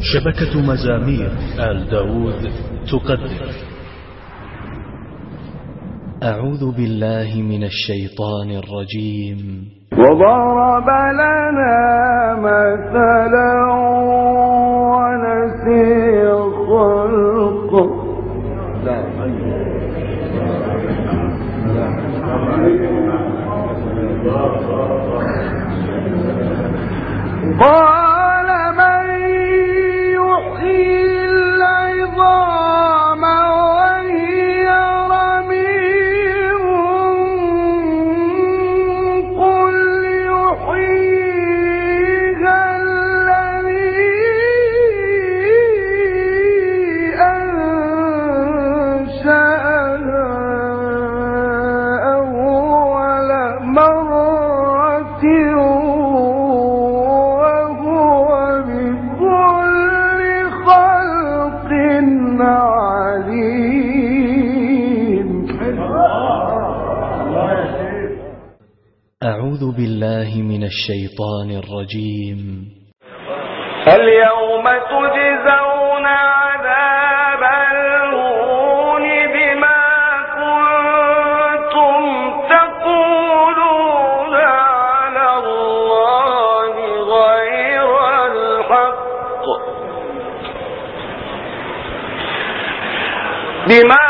شبكة مزامير آل داود تقدم. أعوذ بالله من الشيطان الرجيم. وضرب لنا مثلا ونسي خلقه لا أيوة. قال أعوذ بالله من الشيطان الرجيم. اليوم تجزون عذاب الهون بما كنتم تقولون على الله غير الحق. بما